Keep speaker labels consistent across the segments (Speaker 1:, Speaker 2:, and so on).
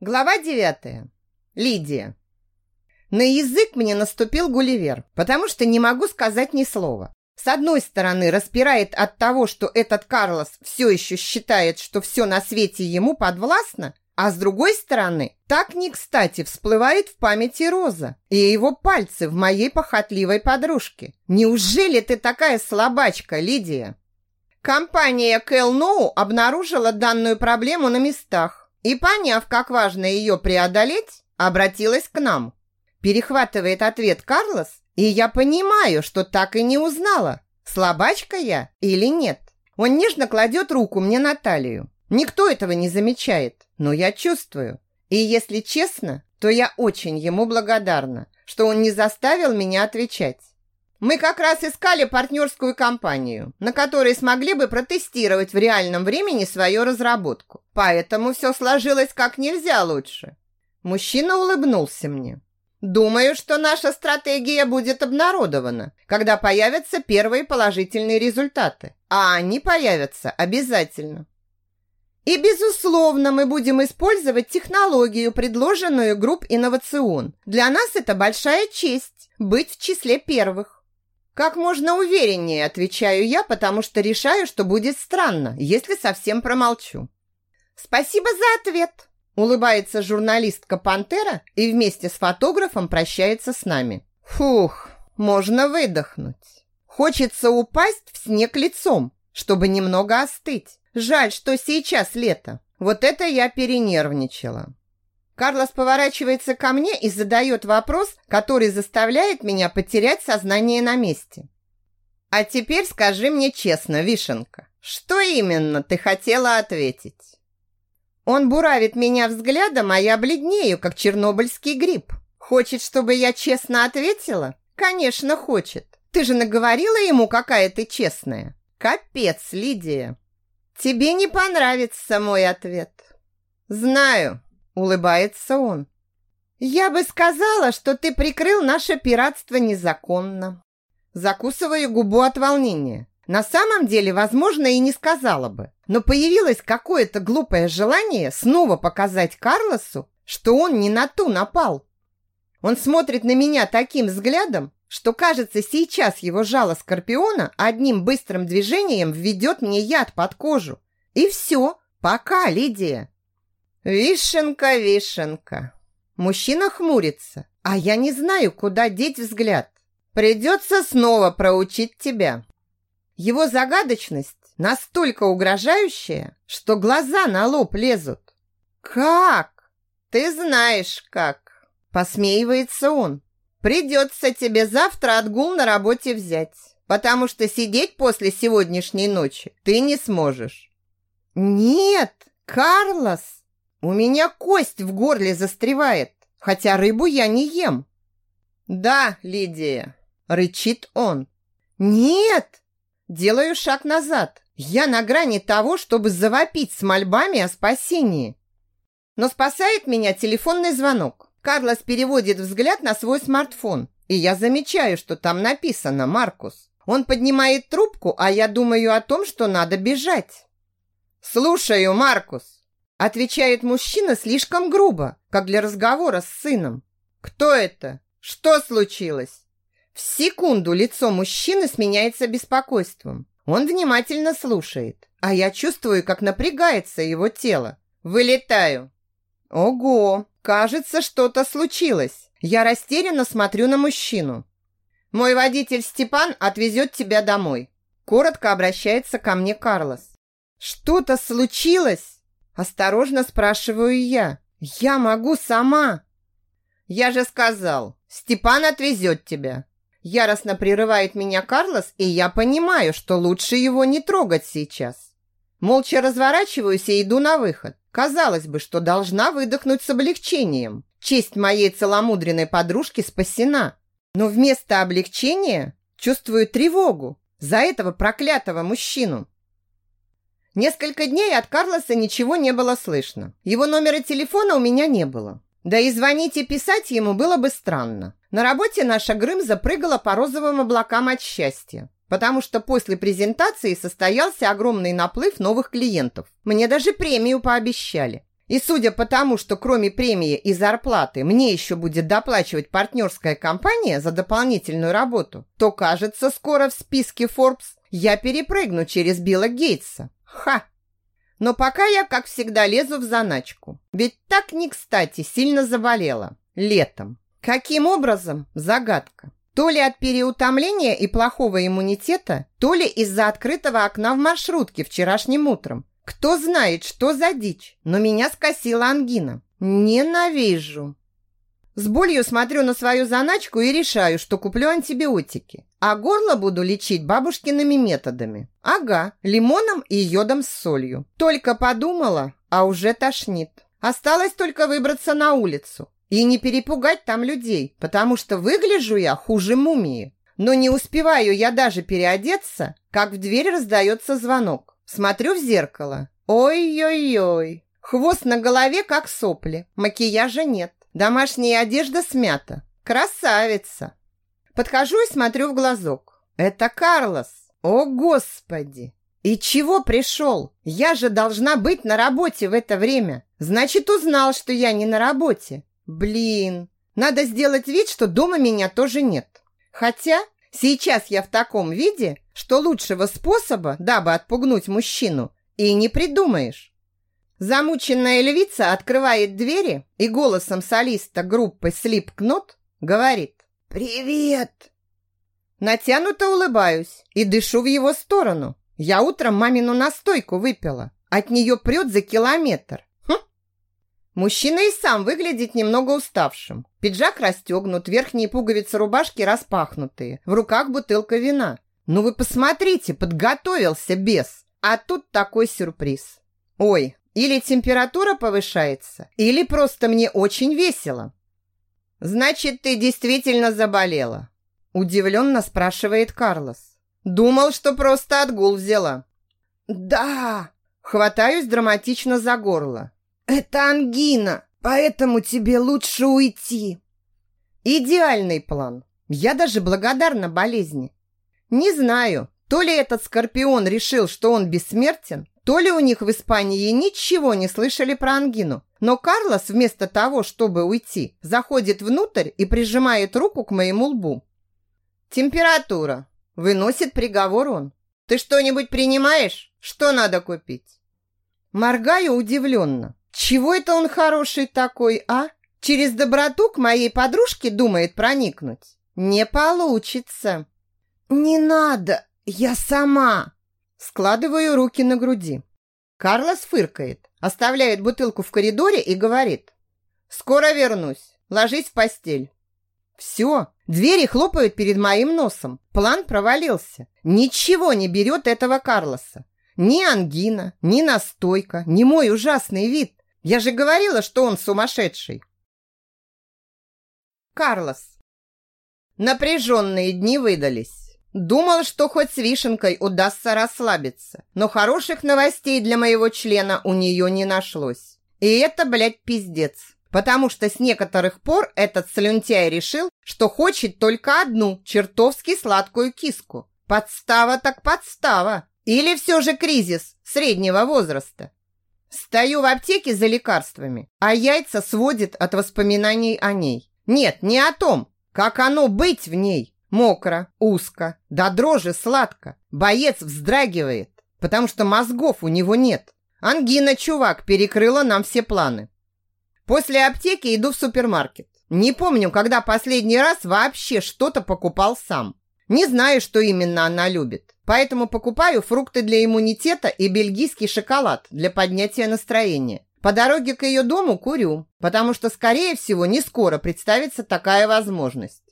Speaker 1: Глава девятая. Лидия. На язык мне наступил Гулливер, потому что не могу сказать ни слова. С одной стороны, распирает от того, что этот Карлос все еще считает, что все на свете ему подвластно, а с другой стороны, так не кстати всплывает в памяти Роза и его пальцы в моей похотливой подружке. Неужели ты такая слабачка, Лидия? Компания Кэл обнаружила данную проблему на местах и, поняв, как важно ее преодолеть, обратилась к нам. Перехватывает ответ Карлос, и я понимаю, что так и не узнала, слабачка я или нет. Он нежно кладет руку мне на талию. Никто этого не замечает, но я чувствую. И если честно, то я очень ему благодарна, что он не заставил меня отвечать. Мы как раз искали партнерскую компанию, на которой смогли бы протестировать в реальном времени свою разработку. Поэтому все сложилось как нельзя лучше. Мужчина улыбнулся мне. Думаю, что наша стратегия будет обнародована, когда появятся первые положительные результаты. А они появятся обязательно. И, безусловно, мы будем использовать технологию, предложенную групп инновацион. Для нас это большая честь быть в числе первых. Как можно увереннее, отвечаю я, потому что решаю, что будет странно, если совсем промолчу. Спасибо за ответ, улыбается журналистка Пантера и вместе с фотографом прощается с нами. Фух, можно выдохнуть. Хочется упасть в снег лицом, чтобы немного остыть. Жаль, что сейчас лето. Вот это я перенервничала. Карлос поворачивается ко мне и задает вопрос, который заставляет меня потерять сознание на месте. А теперь скажи мне честно, Вишенка, что именно ты хотела ответить? Он буравит меня взглядом, а я бледнею, как чернобыльский гриб. Хочет, чтобы я честно ответила? Конечно, хочет. Ты же наговорила ему, какая ты честная. Капец, Лидия. Тебе не понравится мой ответ. Знаю, Улыбается он. Я бы сказала, что ты прикрыл наше пиратство незаконно. Закусываю губу от волнения. На самом деле, возможно, и не сказала бы. Но появилось какое-то глупое желание снова показать Карлосу, что он не на ту напал. Он смотрит на меня таким взглядом, что, кажется, сейчас его жало скорпиона одним быстрым движением введет мне яд под кожу. И все, пока, Лидия. Вишенка, вишенка. Мужчина хмурится, а я не знаю, куда деть взгляд. Придется снова проучить тебя. Его загадочность настолько угрожающая, что глаза на лоб лезут. Как? Ты знаешь как. Посмеивается он. Придется тебе завтра отгул на работе взять, потому что сидеть после сегодняшней ночи ты не сможешь. Нет, Карлос, у меня кость в горле застревает, хотя рыбу я не ем. Да, Лидия, рычит он. Нет! Делаю шаг назад. Я на грани того, чтобы завопить с мольбами о спасении. Но спасает меня телефонный звонок. Карлос переводит взгляд на свой смартфон, и я замечаю, что там написано «Маркус». Он поднимает трубку, а я думаю о том, что надо бежать. «Слушаю, Маркус!» Отвечает мужчина слишком грубо, как для разговора с сыном. Кто это? Что случилось? В секунду лицо мужчины сменяется беспокойством. Он внимательно слушает, а я чувствую, как напрягается его тело. Вылетаю. Ого, кажется, что-то случилось. Я растерянно смотрю на мужчину. Мой водитель Степан отвезет тебя домой. Коротко обращается ко мне Карлос. Что-то случилось? Осторожно спрашиваю я. Я могу сама. Я же сказал, Степан отвезет тебя. Яростно прерывает меня Карлос, и я понимаю, что лучше его не трогать сейчас. Молча разворачиваюсь и иду на выход. Казалось бы, что должна выдохнуть с облегчением. Честь моей целомудренной подружки спасена. Но вместо облегчения чувствую тревогу за этого проклятого мужчину. Несколько дней от Карлоса ничего не было слышно. Его номера телефона у меня не было. Да и звонить и писать ему было бы странно. На работе наша Грым запрыгала по розовым облакам от счастья, потому что после презентации состоялся огромный наплыв новых клиентов. Мне даже премию пообещали. И судя по тому, что кроме премии и зарплаты мне еще будет доплачивать партнерская компания за дополнительную работу, то, кажется, скоро в списке Forbes я перепрыгну через Билла Гейтса. Ха! Но пока я, как всегда, лезу в заначку. Ведь так не кстати сильно заболела. Летом. Каким образом? Загадка. То ли от переутомления и плохого иммунитета, то ли из-за открытого окна в маршрутке вчерашним утром. Кто знает, что за дичь, но меня скосила ангина. Ненавижу. С болью смотрю на свою заначку и решаю, что куплю антибиотики. А горло буду лечить бабушкиными методами. Ага, лимоном и йодом с солью. Только подумала, а уже тошнит. Осталось только выбраться на улицу. И не перепугать там людей, потому что выгляжу я хуже мумии. Но не успеваю я даже переодеться, как в дверь раздается звонок. Смотрю в зеркало. Ой-ой-ой. Хвост на голове, как сопли. Макияжа нет. Домашняя одежда смята. Красавица. Подхожу и смотрю в глазок. Это Карлос. О, Господи! И чего пришел? Я же должна быть на работе в это время. Значит, узнал, что я не на работе. Блин, надо сделать вид, что дома меня тоже нет. Хотя сейчас я в таком виде, что лучшего способа, дабы отпугнуть мужчину, и не придумаешь. Замученная львица открывает двери и голосом солиста группы Slipknot говорит «Привет!». Натянуто улыбаюсь и дышу в его сторону. Я утром мамину настойку выпила. От нее прет за километр. Хм. Мужчина и сам выглядит немного уставшим. Пиджак расстегнут, верхние пуговицы рубашки распахнутые. В руках бутылка вина. Ну вы посмотрите, подготовился бес. А тут такой сюрприз. Ой, или температура повышается, или просто мне очень весело. Значит, ты действительно заболела? Удивленно спрашивает Карлос. Думал, что просто отгул взяла. Да, хватаюсь драматично за горло. Это ангина, поэтому тебе лучше уйти. Идеальный план. Я даже благодарна болезни. Не знаю, то ли этот скорпион решил, что он бессмертен, то ли у них в Испании ничего не слышали про ангину. Но Карлос вместо того, чтобы уйти, заходит внутрь и прижимает руку к моему лбу. Температура. Выносит приговор он. Ты что-нибудь принимаешь? Что надо купить? Моргаю удивленно. Чего это он хороший такой, а? Через доброту к моей подружке думает проникнуть? Не получится. Не надо, я сама. Складываю руки на груди. Карлос фыркает, оставляет бутылку в коридоре и говорит. «Скоро вернусь. Ложись в постель». Все, двери хлопают перед моим носом. План провалился. Ничего не берет этого Карлоса. Ни ангина, ни настойка, ни мой ужасный вид. Я же говорила, что он сумасшедший. Карлос. Напряженные дни выдались. Думал, что хоть с вишенкой удастся расслабиться, но хороших новостей для моего члена у нее не нашлось. И это, блядь, пиздец. Потому что с некоторых пор этот слюнтяй решил, что хочет только одну чертовски сладкую киску. Подстава так подстава. Или все же кризис среднего возраста. Стою в аптеке за лекарствами, а яйца сводит от воспоминаний о ней. Нет, не о том, как оно быть в ней, Мокро, узко, до дрожи сладко. Боец вздрагивает, потому что мозгов у него нет. Ангина, чувак, перекрыла нам все планы. После аптеки иду в супермаркет. Не помню, когда последний раз вообще что-то покупал сам. Не знаю, что именно она любит. Поэтому покупаю фрукты для иммунитета и бельгийский шоколад для поднятия настроения. По дороге к ее дому курю, потому что, скорее всего, не скоро представится такая возможность.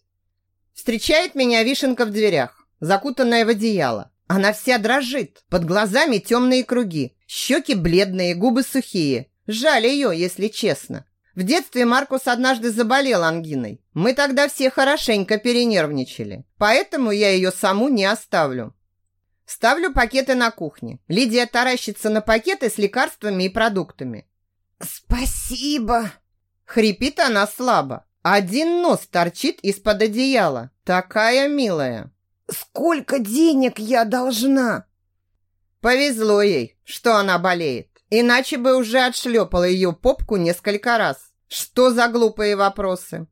Speaker 1: Встречает меня вишенка в дверях, закутанная в одеяло. Она вся дрожит, под глазами темные круги, щеки бледные, губы сухие. Жаль ее, если честно. В детстве Маркус однажды заболел ангиной. Мы тогда все хорошенько перенервничали. Поэтому я ее саму не оставлю. Ставлю пакеты на кухне. Лидия таращится на пакеты с лекарствами и продуктами. «Спасибо!» Хрипит она слабо. Один нос торчит из-под одеяла. Такая милая. Сколько денег я должна? Повезло ей, что она болеет. Иначе бы уже отшлепала ее попку несколько раз. Что за глупые вопросы?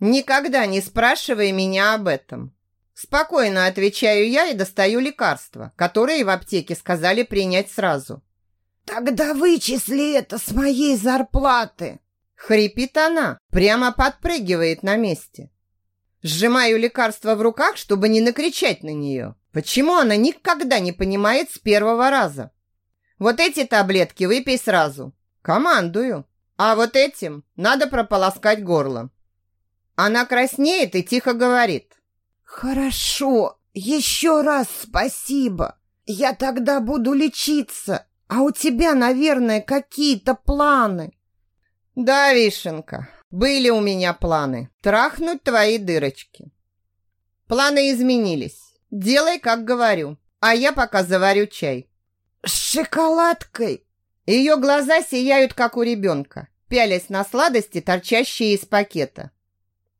Speaker 1: Никогда не спрашивай меня об этом. Спокойно отвечаю я и достаю лекарства, которые в аптеке сказали принять сразу.
Speaker 2: Тогда вычисли это с моей зарплаты.
Speaker 1: Хрипит она, прямо подпрыгивает на месте. Сжимаю лекарство в руках, чтобы не накричать на нее. Почему она никогда не понимает с первого раза? Вот эти таблетки выпей сразу. Командую. А вот этим надо прополоскать горло. Она краснеет и тихо говорит.
Speaker 2: Хорошо, еще раз спасибо. Я тогда буду лечиться. А у тебя, наверное, какие-то планы.
Speaker 1: Да, Вишенка, были у меня планы. Трахнуть твои дырочки. Планы изменились. Делай, как говорю. А я пока заварю чай.
Speaker 2: С шоколадкой
Speaker 1: ее глаза сияют, как у ребенка, пялясь на сладости, торчащие из пакета.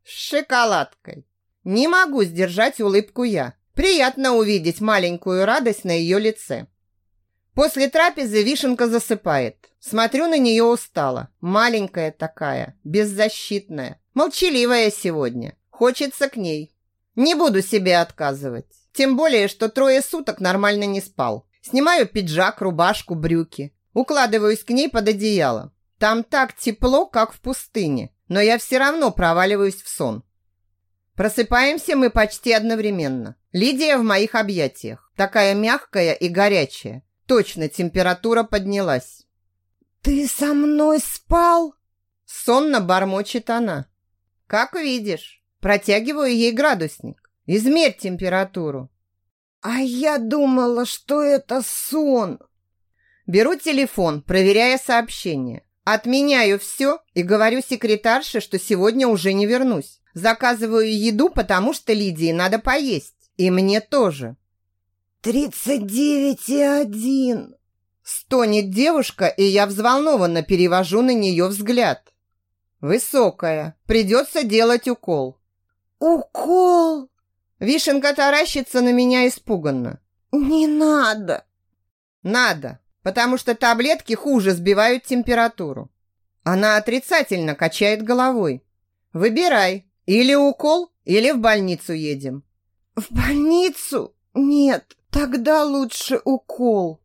Speaker 1: С шоколадкой. Не могу сдержать улыбку я. Приятно увидеть маленькую радость на ее лице. После трапезы вишенка засыпает. Смотрю на нее устало. Маленькая такая, беззащитная, молчаливая сегодня. Хочется к ней. Не буду себе отказывать. Тем более, что трое суток нормально не спал. Снимаю пиджак, рубашку, брюки. Укладываюсь к ней под одеяло. Там так тепло, как в пустыне, но я все равно проваливаюсь в сон. Просыпаемся мы почти одновременно. Лидия в моих объятиях, такая мягкая и горячая. Точно температура поднялась.
Speaker 2: «Ты со мной спал?»
Speaker 1: Сонно бормочет она. «Как видишь». Протягиваю ей градусник. «Измерь температуру».
Speaker 2: «А я думала, что это сон».
Speaker 1: Беру телефон, проверяя сообщение. Отменяю все и говорю секретарше, что сегодня уже не вернусь. Заказываю еду, потому что Лидии надо поесть. И мне тоже.
Speaker 2: «Тридцать девять и один!»
Speaker 1: Стонет девушка, и я взволнованно перевожу на нее взгляд. Высокая. Придется делать укол.
Speaker 2: «Укол?»
Speaker 1: Вишенка таращится на меня испуганно.
Speaker 2: «Не надо!»
Speaker 1: «Надо!» потому что таблетки хуже сбивают температуру. Она отрицательно качает головой. Выбирай, или укол, или в больницу едем.
Speaker 2: В больницу? Нет, тогда лучше укол.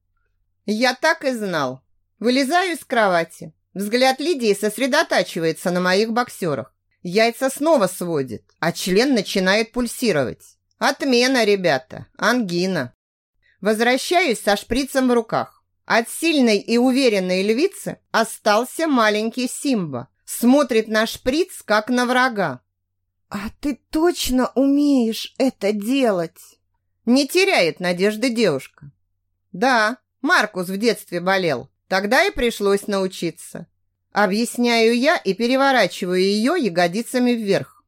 Speaker 1: Я так и знал. Вылезаю из кровати. Взгляд Лидии сосредотачивается на моих боксерах. Яйца снова сводит, а член начинает пульсировать. Отмена, ребята, ангина. Возвращаюсь со шприцем в руках. От сильной и уверенной львицы остался маленький Симба. Смотрит на шприц, как на врага.
Speaker 2: «А ты точно умеешь это делать?»
Speaker 1: Не теряет надежды девушка. «Да, Маркус в детстве болел. Тогда и пришлось научиться». Объясняю я и переворачиваю ее ягодицами вверх.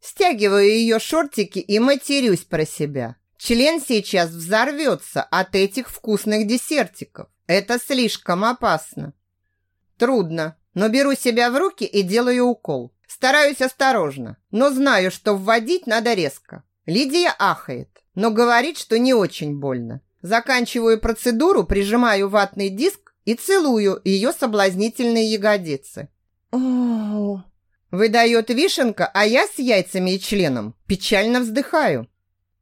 Speaker 1: Стягиваю ее шортики и матерюсь про себя. Член сейчас взорвется от этих вкусных десертиков. Это слишком опасно. Трудно, но беру себя в руки и делаю укол. Стараюсь осторожно, но знаю, что вводить надо резко. Лидия ахает, но говорит, что не очень больно. Заканчиваю процедуру, прижимаю ватный диск и целую ее соблазнительные ягодицы. Выдает вишенка, а я с яйцами и членом печально вздыхаю.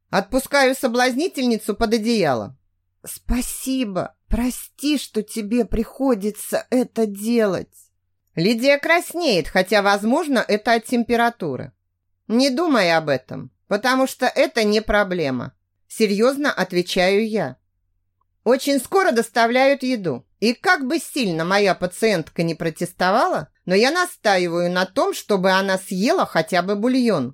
Speaker 1: Отпускаю соблазнительницу под одеяло.
Speaker 2: Спасибо. Прости, что тебе приходится это делать.
Speaker 1: Лидия краснеет, хотя, возможно, это от температуры. Не думай об этом, потому что это не проблема. Серьезно отвечаю я. Очень скоро доставляют еду. И как бы сильно моя пациентка не протестовала, но я настаиваю на том, чтобы она съела хотя бы бульон.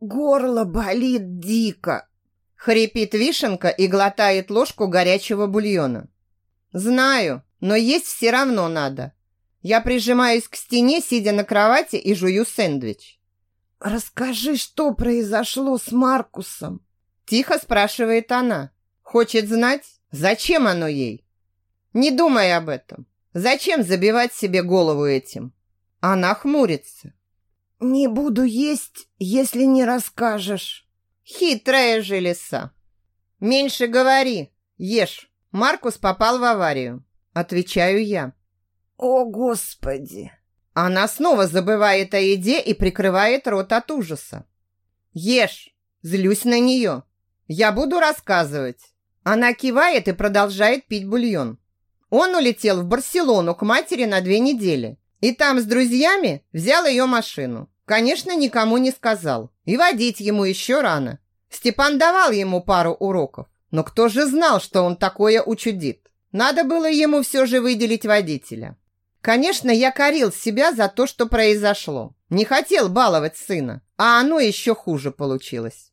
Speaker 2: Горло болит дико.
Speaker 1: Хрипит вишенка и глотает ложку горячего бульона. Знаю, но есть все равно надо. Я прижимаюсь к стене, сидя на кровати и жую сэндвич.
Speaker 2: Расскажи, что произошло с Маркусом?
Speaker 1: Тихо спрашивает она. Хочет знать, зачем оно ей. Не думай об этом. Зачем забивать себе голову этим? Она хмурится.
Speaker 2: Не буду есть, если не расскажешь.
Speaker 1: Хитрая же лиса. Меньше говори, ешь. Маркус попал в аварию. Отвечаю я.
Speaker 2: О, Господи!
Speaker 1: Она снова забывает о еде и прикрывает рот от ужаса. Ешь! Злюсь на нее. Я буду рассказывать. Она кивает и продолжает пить бульон. Он улетел в Барселону к матери на две недели. И там с друзьями взял ее машину. Конечно, никому не сказал. И водить ему еще рано. Степан давал ему пару уроков. Но кто же знал, что он такое учудит? Надо было ему все же выделить водителя. Конечно, я корил себя за то, что произошло. Не хотел баловать сына, а оно еще хуже получилось.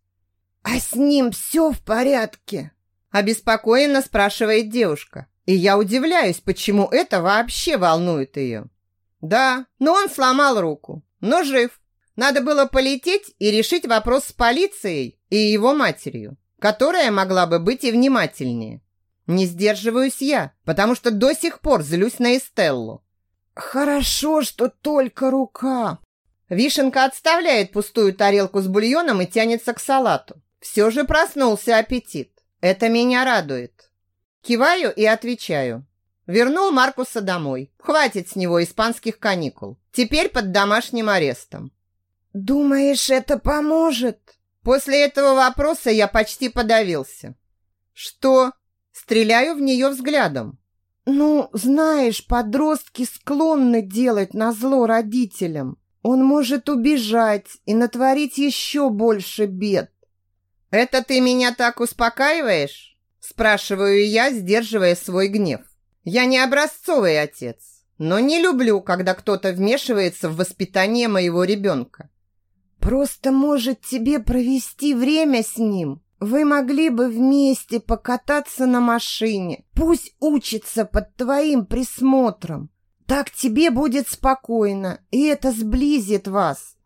Speaker 2: «А с ним все в порядке?»
Speaker 1: Обеспокоенно спрашивает девушка. И я удивляюсь, почему это вообще волнует ее. Да, но он сломал руку, но жив. Надо было полететь и решить вопрос с полицией и его матерью, которая могла бы быть и внимательнее. Не сдерживаюсь я, потому что до сих пор злюсь на Эстеллу.
Speaker 2: Хорошо, что только рука.
Speaker 1: Вишенка отставляет пустую тарелку с бульоном и тянется к салату. Все же проснулся аппетит. Это меня радует. Киваю и отвечаю. Вернул Маркуса домой. Хватит с него испанских каникул. Теперь под домашним арестом.
Speaker 2: Думаешь, это поможет?
Speaker 1: После этого вопроса я почти подавился. Что? Стреляю в нее взглядом.
Speaker 2: Ну, знаешь, подростки склонны делать назло родителям. Он может убежать и натворить еще больше бед.
Speaker 1: «Это ты меня так успокаиваешь?» Спрашиваю я, сдерживая свой гнев. «Я не образцовый отец, но не люблю, когда кто-то вмешивается в воспитание моего ребенка».
Speaker 2: «Просто может тебе провести время с ним. Вы могли бы вместе покататься на машине. Пусть учится под твоим присмотром. Так тебе будет спокойно, и это сблизит вас».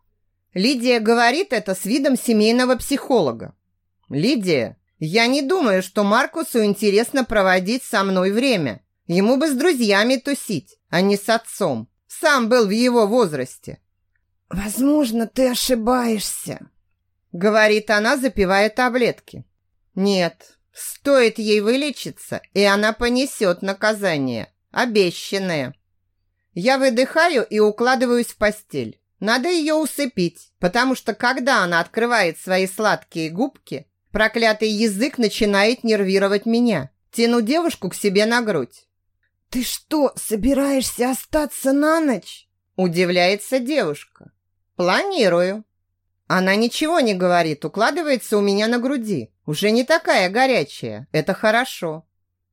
Speaker 1: Лидия говорит это с видом семейного психолога. «Лидия, я не думаю, что Маркусу интересно проводить со мной время. Ему бы с друзьями тусить, а не с отцом. Сам был в его возрасте».
Speaker 2: «Возможно, ты ошибаешься», —
Speaker 1: говорит она, запивая таблетки. «Нет, стоит ей вылечиться, и она понесет наказание, обещанное». Я выдыхаю и укладываюсь в постель. Надо ее усыпить, потому что когда она открывает свои сладкие губки, Проклятый язык начинает нервировать меня. Тяну девушку к себе на грудь.
Speaker 2: «Ты что, собираешься остаться на ночь?»
Speaker 1: Удивляется девушка. «Планирую». Она ничего не говорит, укладывается у меня на груди. Уже не такая горячая, это хорошо.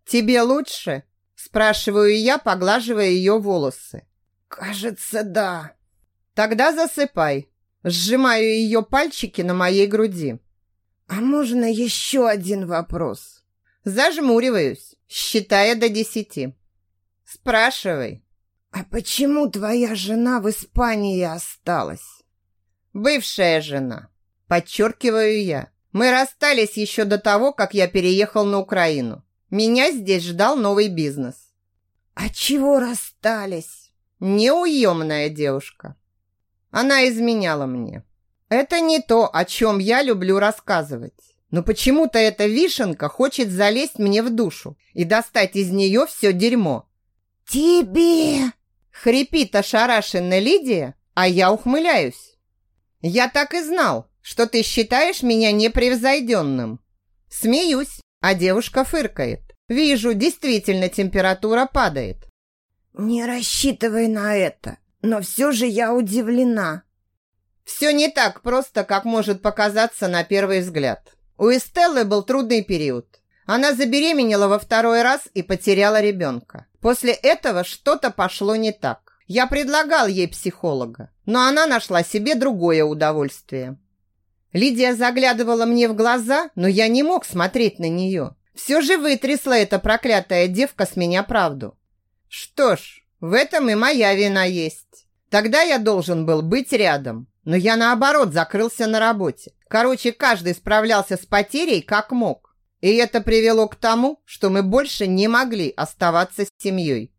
Speaker 1: «Тебе лучше?» Спрашиваю я, поглаживая ее волосы.
Speaker 2: «Кажется, да».
Speaker 1: «Тогда засыпай». Сжимаю ее пальчики на моей груди.
Speaker 2: «А можно еще один вопрос?»
Speaker 1: Зажмуриваюсь, считая до десяти. «Спрашивай».
Speaker 2: «А почему твоя жена в Испании осталась?»
Speaker 1: «Бывшая жена», подчеркиваю я. Мы расстались еще до того, как я переехал на Украину. Меня здесь ждал новый бизнес.
Speaker 2: А чего расстались?
Speaker 1: Неуемная девушка. Она изменяла мне. Это не то, о чем я люблю рассказывать. Но почему-то эта вишенка хочет залезть мне в душу и достать из нее все дерьмо.
Speaker 2: «Тебе!»
Speaker 1: — хрипит ошарашенная Лидия, а я ухмыляюсь. «Я так и знал, что ты считаешь меня непревзойденным». Смеюсь, а девушка фыркает. Вижу, действительно температура падает.
Speaker 2: «Не рассчитывай на это, но все же я удивлена.
Speaker 1: Все не так просто, как может показаться на первый взгляд. У Эстеллы был трудный период. Она забеременела во второй раз и потеряла ребенка. После этого что-то пошло не так. Я предлагал ей психолога, но она нашла себе другое удовольствие. Лидия заглядывала мне в глаза, но я не мог смотреть на нее. Все же вытрясла эта проклятая девка с меня правду. Что ж, в этом и моя вина есть. Тогда я должен был быть рядом, но я наоборот закрылся на работе. Короче, каждый справлялся с потерей как мог. И это привело к тому, что мы больше не могли оставаться с семьей.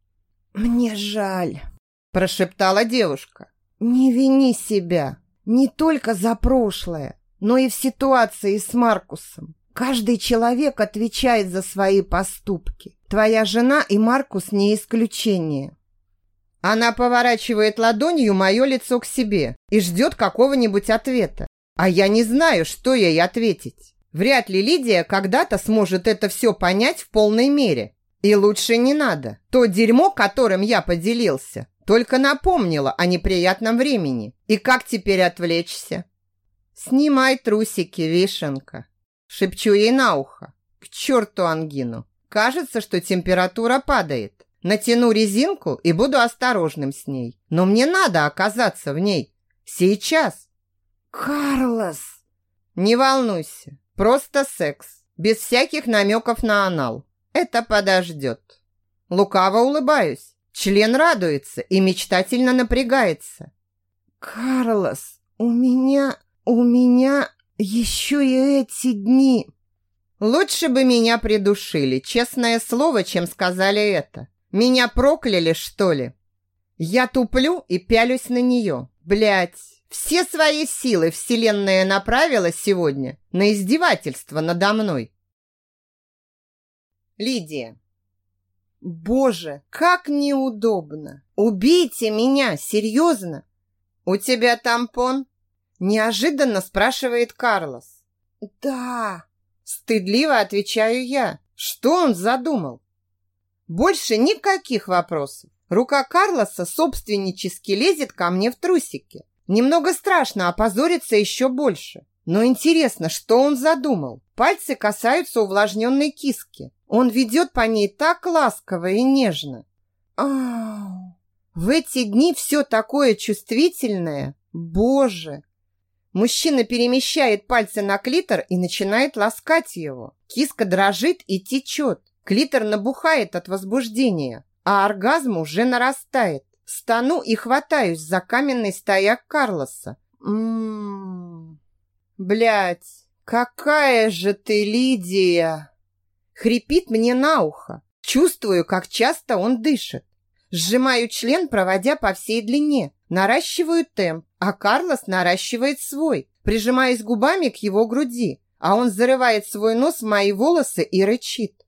Speaker 2: «Мне жаль», –
Speaker 1: прошептала девушка.
Speaker 2: «Не вини себя. Не только за прошлое, но и в ситуации с Маркусом. Каждый человек отвечает за свои поступки. Твоя жена и Маркус не исключение.
Speaker 1: Она поворачивает ладонью мое лицо к себе и ждет какого-нибудь ответа. А я не знаю, что ей ответить. Вряд ли Лидия когда-то сможет это все понять в полной мере. И лучше не надо. То дерьмо, которым я поделился, только напомнило о неприятном времени. И как теперь отвлечься? Снимай трусики, вишенка. Шепчу ей на ухо. К черту ангину. Кажется, что температура падает. Натяну резинку и буду осторожным с ней. Но мне надо оказаться в ней. Сейчас.
Speaker 2: Карлос!
Speaker 1: Не волнуйся. Просто секс. Без всяких намеков на анал. Это подождет. Лукаво улыбаюсь. Член радуется и мечтательно напрягается.
Speaker 2: Карлос, у меня... у меня еще и эти дни...
Speaker 1: Лучше бы меня придушили, честное слово, чем сказали это. Меня прокляли, что ли? Я туплю и пялюсь на нее. Блять, все свои силы вселенная направила сегодня на издевательство надо мной. Лидия. Боже, как неудобно. Убейте меня, серьезно. У тебя тампон? Неожиданно спрашивает Карлос.
Speaker 2: Да.
Speaker 1: Стыдливо отвечаю я. Что он задумал? Больше никаких вопросов. Рука Карлоса собственнически лезет ко мне в трусики. Немного страшно опозориться еще больше. Но интересно, что он задумал? Пальцы касаются увлажненной киски. Он ведет по ней так ласково и нежно. Ау! В эти дни все такое чувствительное. Боже! Мужчина перемещает пальцы на клитор и начинает ласкать его. Киска дрожит и течет. Клитор набухает от возбуждения, а оргазм уже нарастает. Стану и хватаюсь за каменный стояк Карлоса. Ммм. Блять, какая же ты, Лидия! Хрипит мне на ухо. Чувствую, как часто он дышит. Сжимаю член, проводя по всей длине. Наращиваю темп, а Карлос наращивает свой, прижимаясь губами к его груди, а он зарывает свой нос в мои волосы и рычит.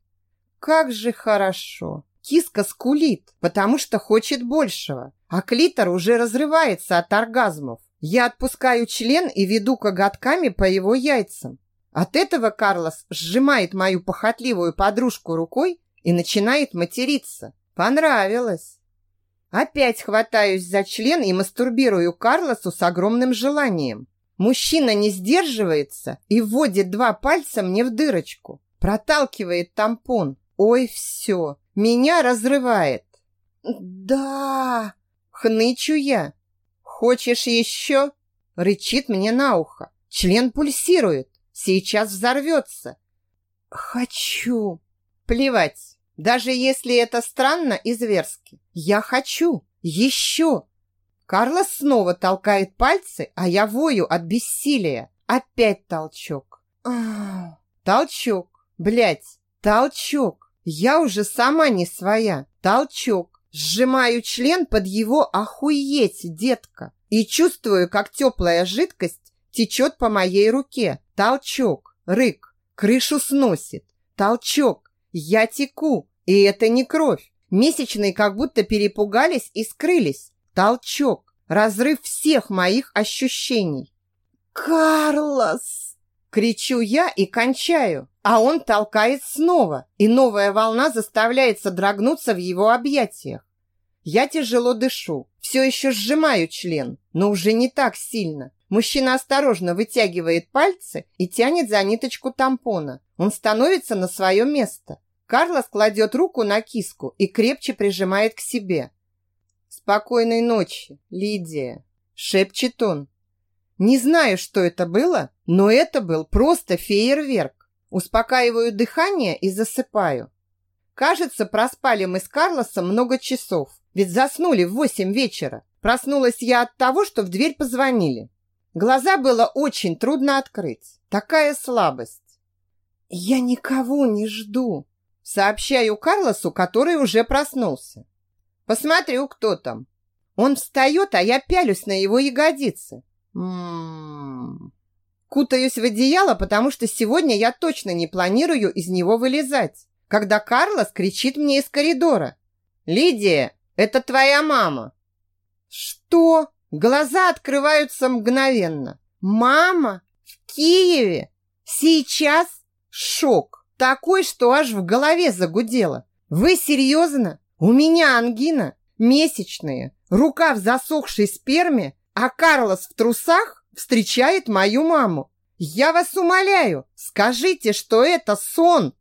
Speaker 1: Как же хорошо! Киска скулит, потому что хочет большего, а клитор уже разрывается от оргазмов. Я отпускаю член и веду коготками по его яйцам. От этого Карлос сжимает мою похотливую подружку рукой и начинает материться. Понравилось. Опять хватаюсь за член и мастурбирую Карлосу с огромным желанием. Мужчина не сдерживается и вводит два пальца мне в дырочку. Проталкивает тампон. Ой, все, меня разрывает.
Speaker 2: Да,
Speaker 1: хнычу я. Хочешь еще? Рычит мне на ухо. Член пульсирует. Сейчас взорвется.
Speaker 2: Хочу.
Speaker 1: Плевать. Даже если это странно и зверски. Я хочу. Еще. Карлос снова толкает пальцы, а я вою от бессилия. Опять толчок.
Speaker 2: Ау.
Speaker 1: Толчок. Блять. Толчок. Я уже сама не своя. Толчок. Сжимаю член под его охуеть, детка. И чувствую, как теплая жидкость течет по моей руке. Толчок. Рык. Крышу сносит. Толчок. Я теку, и это не кровь. Месячные как будто перепугались и скрылись. Толчок, разрыв всех моих ощущений.
Speaker 2: «Карлос!»
Speaker 1: Кричу я и кончаю, а он толкает снова, и новая волна заставляет содрогнуться в его объятиях. Я тяжело дышу, все еще сжимаю член, но уже не так сильно. Мужчина осторожно вытягивает пальцы и тянет за ниточку тампона. Он становится на свое место. Карлос кладет руку на киску и крепче прижимает к себе. «Спокойной ночи, Лидия!» – шепчет он. Не знаю, что это было, но это был просто фейерверк. Успокаиваю дыхание и засыпаю. Кажется, проспали мы с Карлосом много часов, ведь заснули в восемь вечера. Проснулась я от того, что в дверь позвонили. Глаза было очень трудно открыть. Такая слабость.
Speaker 2: «Я никого не жду»,
Speaker 1: Сообщаю Карлосу, который уже проснулся. Посмотрю, кто там. Он встает, а я пялюсь на его ягодицы. М-м-м. Кутаюсь в одеяло, потому что сегодня я точно не планирую из него вылезать. когда Карлос кричит мне из коридора. «Лидия, это твоя мама!» «Что?» Глаза открываются мгновенно. «Мама? В Киеве? Сейчас?» Шок. Такой, что аж в голове загудело. «Вы серьезно? У меня ангина, месячные, рука в засохшей сперме, а Карлос в трусах встречает мою маму. Я вас умоляю, скажите, что это сон,